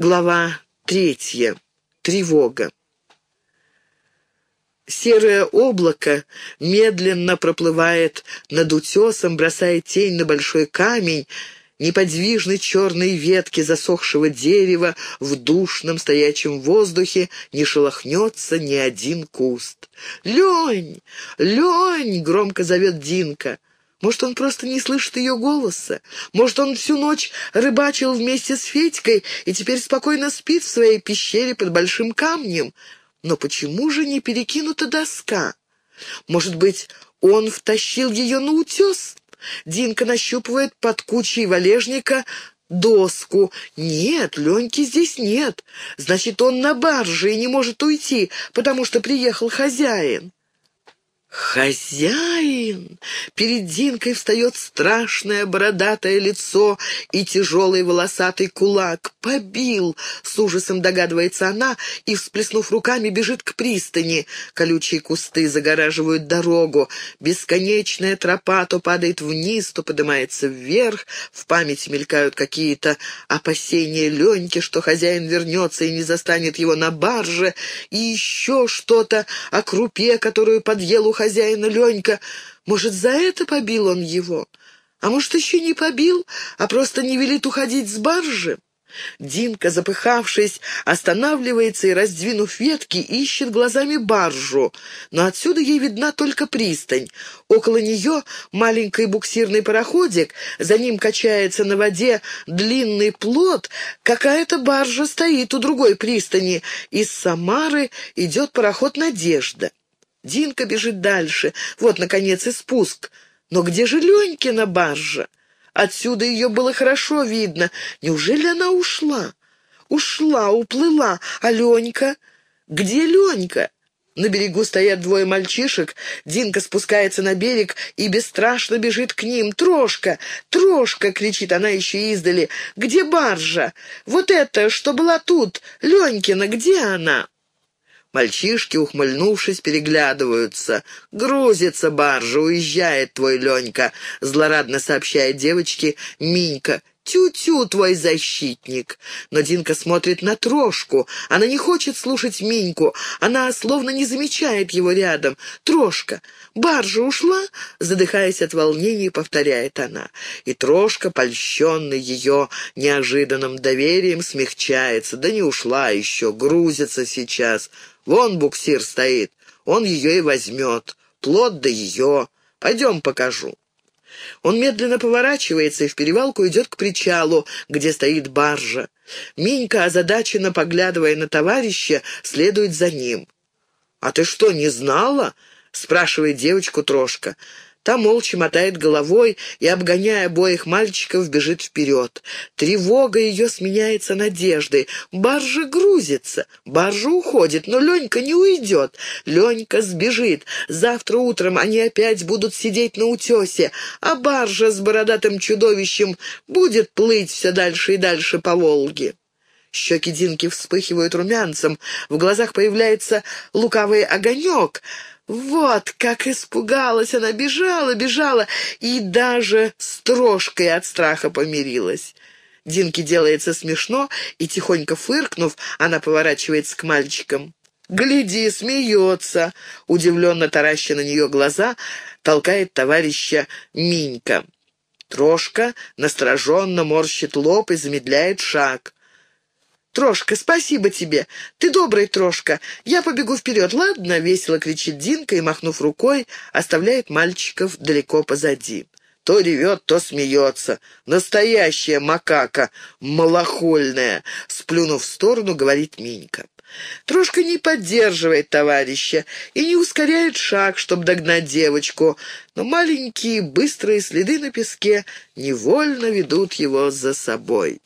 Глава третья. Тревога. Серое облако медленно проплывает над утесом, бросая тень на большой камень, неподвижной черной ветки засохшего дерева в душном стоячем воздухе не шелохнется ни один куст. «Лень! Лень!» — громко зовет Динка. Может, он просто не слышит ее голоса? Может, он всю ночь рыбачил вместе с Федькой и теперь спокойно спит в своей пещере под большим камнем? Но почему же не перекинута доска? Может быть, он втащил ее на утес? Динка нащупывает под кучей валежника доску. Нет, Леньки здесь нет. Значит, он на барже и не может уйти, потому что приехал хозяин. «Хозяин!» Перед Динкой встает страшное бородатое лицо и тяжелый волосатый кулак. «Побил!» — с ужасом догадывается она и, всплеснув руками, бежит к пристани. Колючие кусты загораживают дорогу. Бесконечная тропа то падает вниз, то поднимается вверх. В памяти мелькают какие-то опасения Леньки, что хозяин вернется и не застанет его на барже, и еще что-то о крупе, которую подъел у хозяина Ленька. Может, за это побил он его? А может, еще не побил, а просто не велит уходить с баржи? Динка, запыхавшись, останавливается и, раздвинув ветки, ищет глазами баржу, но отсюда ей видна только пристань. Около нее маленький буксирный пароходик, за ним качается на воде длинный плот, какая-то баржа стоит у другой пристани, из Самары идет пароход «Надежда». Динка бежит дальше. Вот, наконец, и спуск. Но где же Ленькина баржа? Отсюда ее было хорошо видно. Неужели она ушла? Ушла, уплыла. А Ленька? Где Ленька? На берегу стоят двое мальчишек. Динка спускается на берег и бесстрашно бежит к ним. «Трошка! Трошка!» — кричит она еще издали. «Где баржа? Вот это, что была тут! Ленькина, где она?» Мальчишки, ухмыльнувшись, переглядываются. «Грузится баржа, уезжает твой Ленька», — злорадно сообщает девочке Минька. «Тю-тю, твой защитник!» Но Динка смотрит на Трошку. Она не хочет слушать Миньку. Она словно не замечает его рядом. «Трошка, баржа ушла?» Задыхаясь от волнения, повторяет она. И Трошка, польщенный ее неожиданным доверием, смягчается. «Да не ушла еще, грузится сейчас. Вон буксир стоит, он ее и возьмет. Плод да ее. Пойдем покажу». Он медленно поворачивается и в перевалку идет к причалу, где стоит баржа. Минька, озадаченно поглядывая на товарища, следует за ним. «А ты что, не знала?» — спрашивает девочку Трошка. Та молча мотает головой и, обгоняя обоих мальчиков, бежит вперед. Тревога ее сменяется надеждой. Баржа грузится, баржа уходит, но Ленька не уйдет. Ленька сбежит. Завтра утром они опять будут сидеть на утесе, а баржа с бородатым чудовищем будет плыть все дальше и дальше по Волге. Щеки Динки вспыхивают румянцем, в глазах появляется лукавый огонек — вот как испугалась она, бежала, бежала и даже с трошкой от страха помирилась. Динке делается смешно, и, тихонько фыркнув, она поворачивается к мальчикам. «Гляди, смеется!» — удивленно тараща на нее глаза, толкает товарища Минька. Трошка настороженно морщит лоб и замедляет шаг. «Трошка, спасибо тебе! Ты добрый, Трошка! Я побегу вперед, ладно?» — весело кричит Динка и, махнув рукой, оставляет мальчиков далеко позади. То ревет, то смеется. Настоящая макака, малохольная, сплюнув в сторону, говорит Минька. Трошка не поддерживает товарища и не ускоряет шаг, чтобы догнать девочку, но маленькие быстрые следы на песке невольно ведут его за собой.